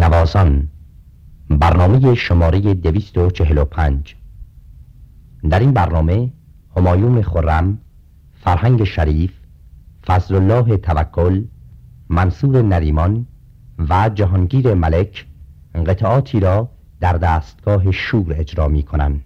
تکنوازان برنامه شماره 245 در این برنامه همایون خرم فرهنگ شریف فضل الله توکل منصور نریمان و جهانگیر ملک قطعاتی را در دستگاه شور اجرا می کنند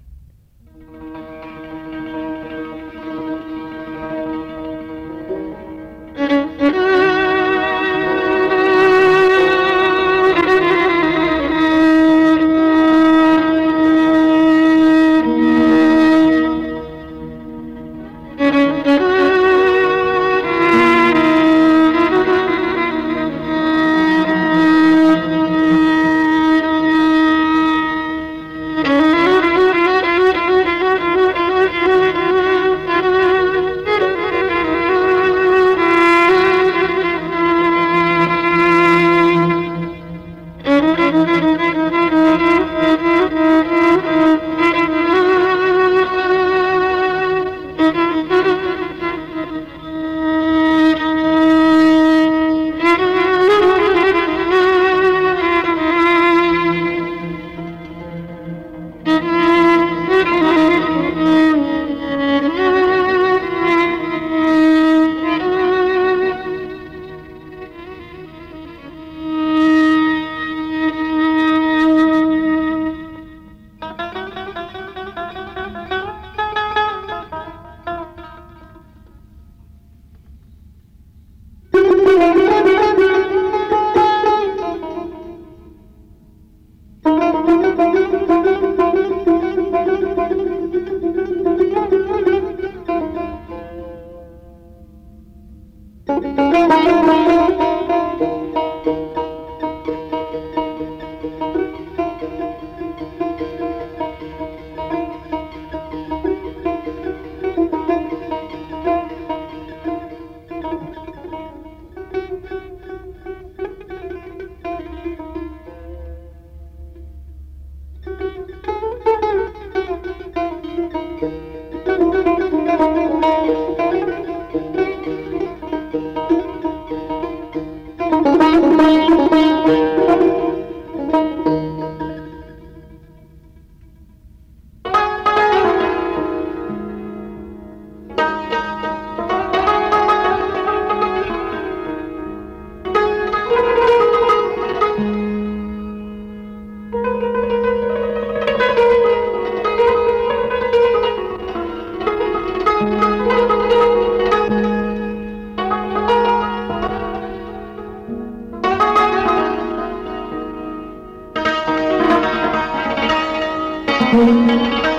không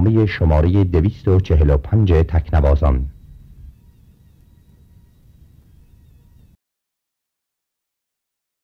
برنامه شماره 245 تکنوازان.